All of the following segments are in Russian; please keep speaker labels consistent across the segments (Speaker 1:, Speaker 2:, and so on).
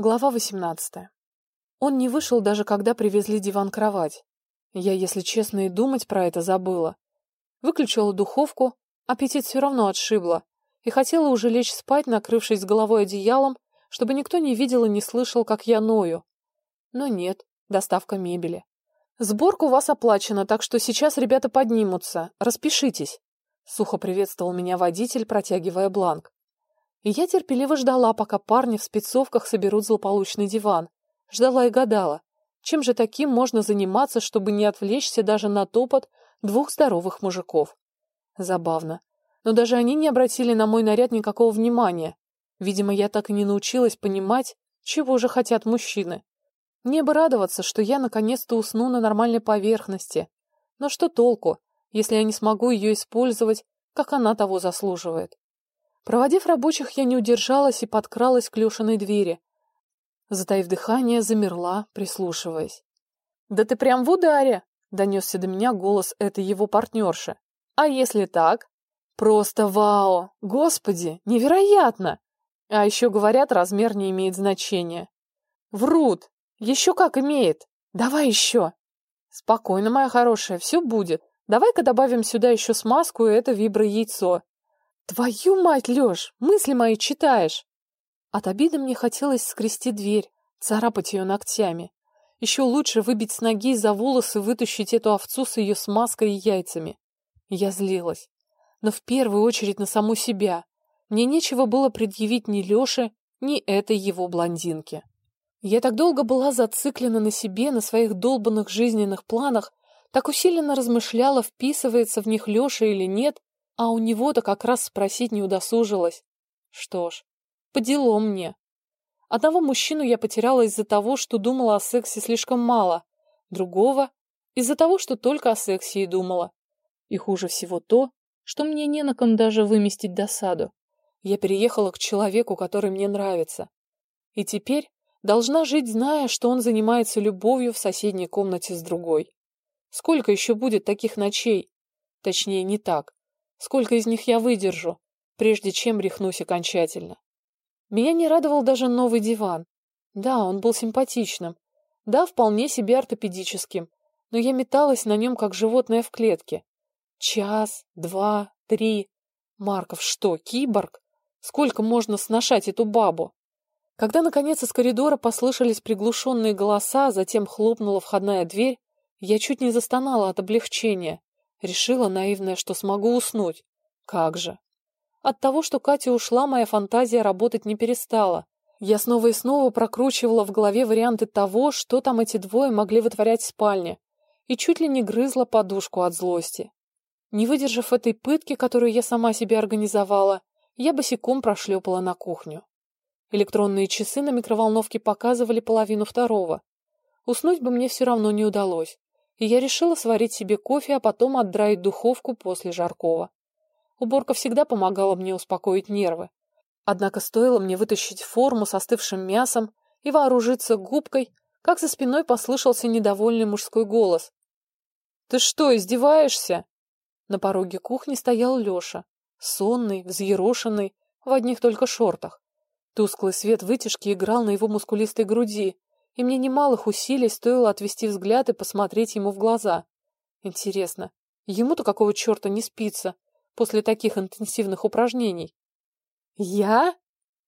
Speaker 1: Глава 18. Он не вышел даже когда привезли диван-кровать. Я, если честно, и думать про это забыла. Выключила духовку, аппетит все равно отшибло, и хотела уже лечь спать, накрывшись головой одеялом, чтобы никто не видел и не слышал, как я ною. Но нет, доставка мебели. Сборка у вас оплачена, так что сейчас ребята поднимутся. Распишитесь. Сухо приветствовал меня водитель, протягивая бланк. И я терпеливо ждала, пока парни в спецовках соберут злополучный диван. Ждала и гадала, чем же таким можно заниматься, чтобы не отвлечься даже на топот двух здоровых мужиков. Забавно. Но даже они не обратили на мой наряд никакого внимания. Видимо, я так и не научилась понимать, чего же хотят мужчины. Мне бы радоваться, что я наконец-то усну на нормальной поверхности. Но что толку, если я не смогу ее использовать, как она того заслуживает? Проводив рабочих, я не удержалась и подкралась к Лешиной двери. Затаив дыхание, замерла, прислушиваясь. «Да ты прям в ударе!» — донесся до меня голос этой его партнерши. «А если так?» «Просто вау! Господи, невероятно!» А еще говорят, размер не имеет значения. «Врут! Еще как имеет! Давай еще!» «Спокойно, моя хорошая, все будет. Давай-ка добавим сюда еще смазку и это вибро-яйцо. Твою мать, Лёш, мысли мои читаешь. От обиды мне хотелось скрести дверь, царапать ее ногтями. Еще лучше выбить с ноги за волосы, вытащить эту овцу с ее смазкой и яйцами. Я злилась. Но в первую очередь на саму себя. Мне нечего было предъявить ни Лёше, ни этой его блондинке. Я так долго была зациклена на себе, на своих долбанных жизненных планах, так усиленно размышляла, вписывается в них Лёша или нет, а у него-то как раз спросить не удосужилась. Что ж, по делам мне. Одного мужчину я потеряла из-за того, что думала о сексе слишком мало, другого — из-за того, что только о сексе и думала. И хуже всего то, что мне не на ком даже выместить досаду. Я переехала к человеку, который мне нравится. И теперь должна жить, зная, что он занимается любовью в соседней комнате с другой. Сколько еще будет таких ночей? Точнее, не так. Сколько из них я выдержу, прежде чем рехнусь окончательно? Меня не радовал даже новый диван. Да, он был симпатичным. Да, вполне себе ортопедическим. Но я металась на нем, как животное в клетке. Час, два, три. Марков что, киборг? Сколько можно сношать эту бабу? Когда, наконец, из коридора послышались приглушенные голоса, затем хлопнула входная дверь, я чуть не застонала от облегчения. Решила наивная, что смогу уснуть. Как же. От того, что Катя ушла, моя фантазия работать не перестала. Я снова и снова прокручивала в голове варианты того, что там эти двое могли вытворять в спальне, и чуть ли не грызла подушку от злости. Не выдержав этой пытки, которую я сама себе организовала, я босиком прошлепала на кухню. Электронные часы на микроволновке показывали половину второго. Уснуть бы мне все равно не удалось и я решила сварить себе кофе, а потом отдраить духовку после жаркого. Уборка всегда помогала мне успокоить нервы. Однако стоило мне вытащить форму с остывшим мясом и вооружиться губкой, как за спиной послышался недовольный мужской голос. «Ты что, издеваешься?» На пороге кухни стоял Леша, сонный, взъерошенный, в одних только шортах. Тусклый свет вытяжки играл на его мускулистой груди, и мне немалых усилий стоило отвести взгляд и посмотреть ему в глаза. Интересно, ему-то какого черта не спится после таких интенсивных упражнений? Я?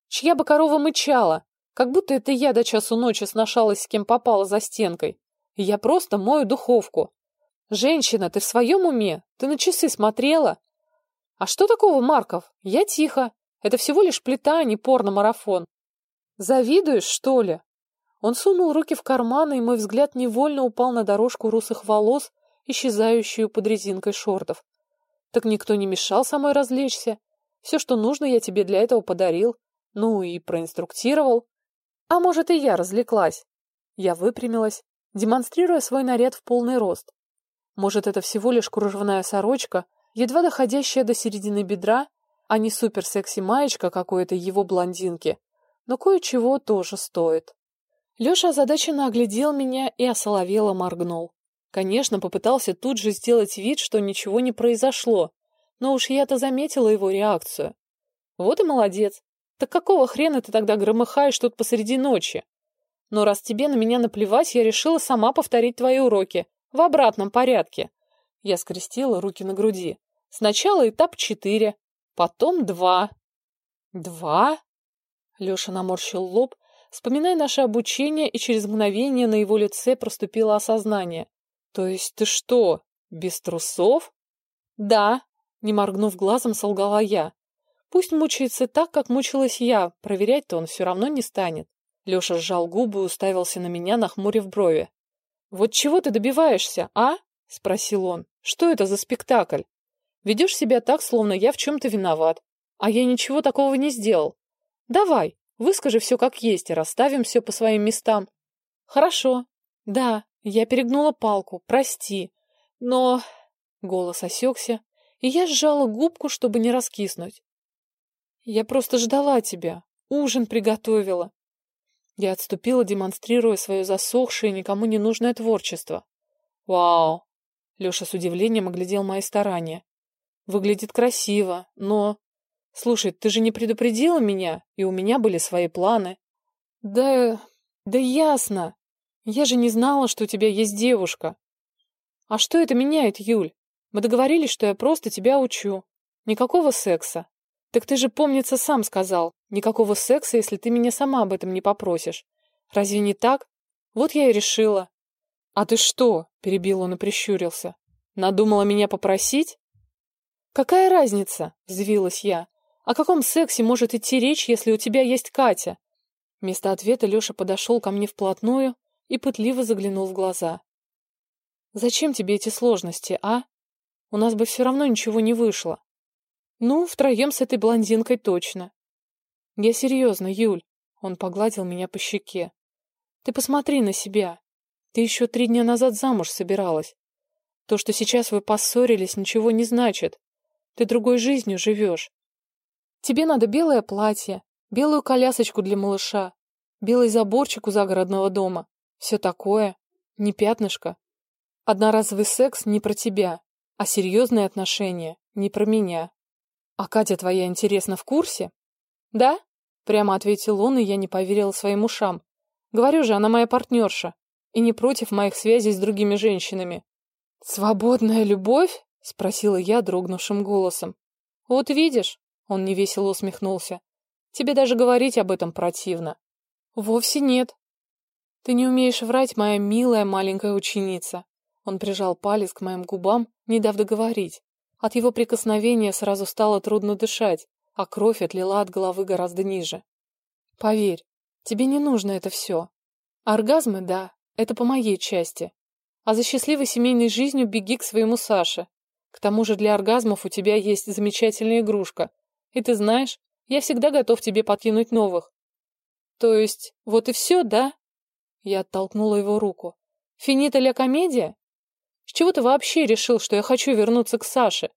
Speaker 1: Чья бы корова мычала? Как будто это я до часу ночи сношалась с кем попала за стенкой. я просто мою духовку. Женщина, ты в своем уме? Ты на часы смотрела? А что такого, Марков? Я тихо. Это всего лишь плита, а не порно-марафон. Завидуешь, что ли? Он сунул руки в карманы, и мой взгляд невольно упал на дорожку русых волос, исчезающую под резинкой шортов. Так никто не мешал самой развлечься. Все, что нужно, я тебе для этого подарил. Ну и проинструктировал. А может, и я развлеклась. Я выпрямилась, демонстрируя свой наряд в полный рост. Может, это всего лишь кружевная сорочка, едва доходящая до середины бедра, а не супер-секси-маечка какой-то его блондинки. Но кое-чего тоже стоит. Леша озадаченно оглядел меня и осоловело моргнул. Конечно, попытался тут же сделать вид, что ничего не произошло, но уж я-то заметила его реакцию. Вот и молодец. Так какого хрена ты тогда громыхаешь тут посреди ночи? Но раз тебе на меня наплевать, я решила сама повторить твои уроки. В обратном порядке. Я скрестила руки на груди. Сначала этап четыре, потом два. Два? Леша наморщил лоб, вспоминая наше обучение, и через мгновение на его лице проступило осознание. То есть ты что, без трусов? Да, не моргнув глазом, солгала я. Пусть мучается так, как мучилась я, проверять-то он все равно не станет. Леша сжал губы и уставился на меня, нахмурив брови. «Вот чего ты добиваешься, а?» — спросил он. «Что это за спектакль? Ведешь себя так, словно я в чем-то виноват, а я ничего такого не сделал. Давай, выскажи все как есть и расставим все по своим местам». «Хорошо. Да, я перегнула палку, прости. Но...» Голос осекся, и я сжала губку, чтобы не раскиснуть. «Я просто ждала тебя, ужин приготовила». Я отступила, демонстрируя свое засохшее, никому не нужное творчество. «Вау!» Леша с удивлением оглядел мои старания. «Выглядит красиво, но...» «Слушай, ты же не предупредила меня, и у меня были свои планы». «Да... да ясно. Я же не знала, что у тебя есть девушка». «А что это меняет, Юль? Мы договорились, что я просто тебя учу. Никакого секса. Так ты же, помнится, сам сказал, никакого секса, если ты меня сама об этом не попросишь. Разве не так? Вот я и решила. А ты что? Перебил он и прищурился. Надумала меня попросить? Какая разница? Взвилась я. О каком сексе может идти речь, если у тебя есть Катя? Вместо ответа Леша подошел ко мне вплотную и пытливо заглянул в глаза. «Зачем тебе эти сложности, а? У нас бы все равно ничего не вышло. Ну, втроем с этой блондинкой точно. Я серьезно, Юль. Он погладил меня по щеке. Ты посмотри на себя. Ты еще три дня назад замуж собиралась. То, что сейчас вы поссорились, ничего не значит. Ты другой жизнью живешь. Тебе надо белое платье, белую колясочку для малыша, белый заборчик у загородного дома. Все такое. Не пятнышко. Одноразовый секс не про тебя. А серьезные отношения не про меня. А Катя твоя, интересно, в курсе? Да? Прямо ответил он, и я не поверила своим ушам. Говорю же, она моя партнерша. И не против моих связей с другими женщинами. Свободная любовь? Спросила я дрогнувшим голосом. Вот видишь, он невесело усмехнулся. Тебе даже говорить об этом противно. Вовсе нет. Ты не умеешь врать, моя милая маленькая ученица. Он прижал палец к моим губам, не дав договорить. От его прикосновения сразу стало трудно дышать, а кровь отлила от головы гораздо ниже. Поверь, тебе не нужно это все. Оргазмы, да, это по моей части. А за счастливой семейной жизнью беги к своему Саше. К тому же для оргазмов у тебя есть замечательная игрушка. И ты знаешь, я всегда готов тебе подкинуть новых. То есть, вот и все, да? Я оттолкнула его руку. Финита ля комедия? С чего ты вообще решил, что я хочу вернуться к Саше?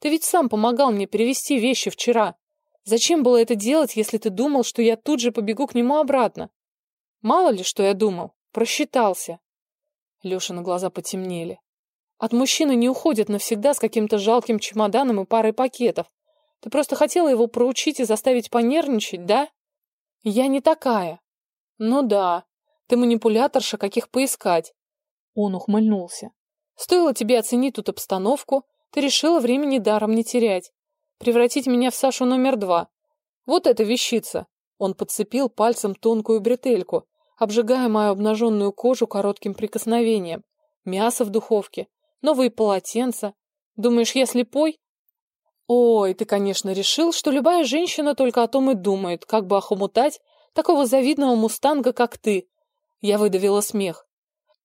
Speaker 1: Ты ведь сам помогал мне перевести вещи вчера. Зачем было это делать, если ты думал, что я тут же побегу к нему обратно? Мало ли, что я думал. Просчитался. Лешины глаза потемнели. От мужчины не уходят навсегда с каким-то жалким чемоданом и парой пакетов. Ты просто хотела его проучить и заставить понервничать, да? Я не такая. Ну да, ты манипуляторша, каких поискать. Он ухмыльнулся. Стоило тебе оценить тут обстановку, ты решила времени даром не терять. Превратить меня в Сашу номер два. Вот эта вещица. Он подцепил пальцем тонкую бретельку, обжигая мою обнаженную кожу коротким прикосновением. Мясо в духовке, новые полотенца. Думаешь, я слепой? Ой, ты, конечно, решил, что любая женщина только о том и думает, как бы охомутать такого завидного мустанга, как ты. Я выдавила смех.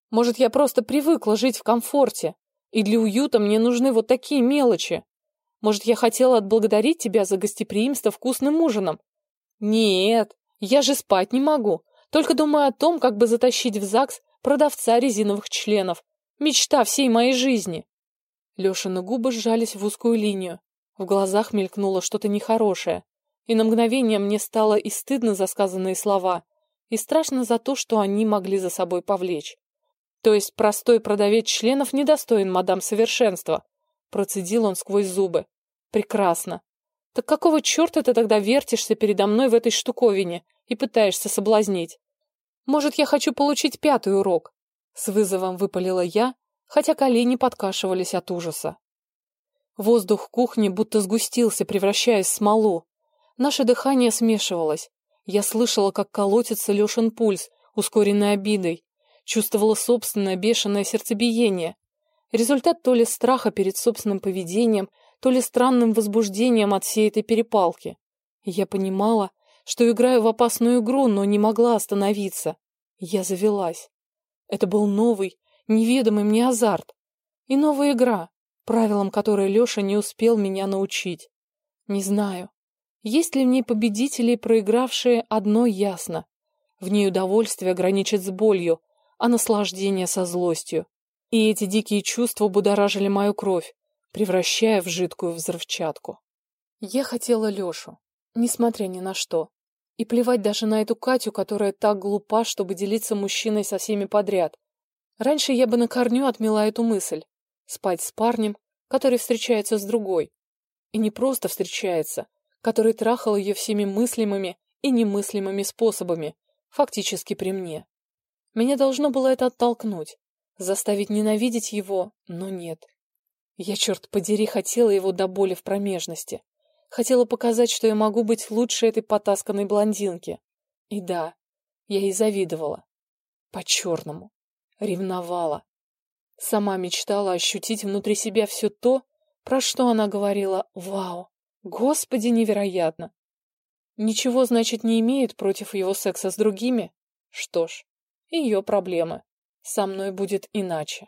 Speaker 1: Может, я просто привыкла жить в комфорте, и для уюта мне нужны вот такие мелочи. Может, я хотела отблагодарить тебя за гостеприимство вкусным ужином? Нет, я же спать не могу. Только думаю о том, как бы затащить в ЗАГС продавца резиновых членов. Мечта всей моей жизни. Лешины губы сжались в узкую линию. В глазах мелькнуло что-то нехорошее. И на мгновение мне стало и стыдно за сказанные слова, и страшно за то, что они могли за собой повлечь. То есть простой продавец членов недостоин мадам совершенства. Процедил он сквозь зубы. Прекрасно. Так какого черта ты тогда вертишься передо мной в этой штуковине и пытаешься соблазнить? Может, я хочу получить пятый урок? С вызовом выпалила я, хотя колени подкашивались от ужаса. Воздух кухни будто сгустился, превращаясь в смолу. Наше дыхание смешивалось. Я слышала, как колотится Лешин пульс, ускоренный обидой. Чувствовала собственное бешеное сердцебиение. Результат то ли страха перед собственным поведением, то ли странным возбуждением от всей этой перепалки. Я понимала, что играю в опасную игру, но не могла остановиться. Я завелась. Это был новый, неведомый мне азарт. И новая игра, правилам которой Леша не успел меня научить. Не знаю, есть ли в ней победители и проигравшие, одно ясно. В ней удовольствие граничит с болью, а наслаждение со злостью. И эти дикие чувства будоражили мою кровь, превращая в жидкую взрывчатку. Я хотела Лешу, несмотря ни на что. И плевать даже на эту Катю, которая так глупа, чтобы делиться мужчиной со всеми подряд. Раньше я бы на корню отмела эту мысль. Спать с парнем, который встречается с другой. И не просто встречается, который трахал ее всеми мыслимыми и немыслимыми способами, фактически при мне. Меня должно было это оттолкнуть, заставить ненавидеть его, но нет. Я, черт подери, хотела его до боли в промежности. Хотела показать, что я могу быть лучше этой потасканной блондинки. И да, я ей завидовала. По-черному. Ревновала. Сама мечтала ощутить внутри себя все то, про что она говорила «Вау! Господи, невероятно!» Ничего, значит, не имеет против его секса с другими? Что ж, ее проблемы. Со мной будет иначе.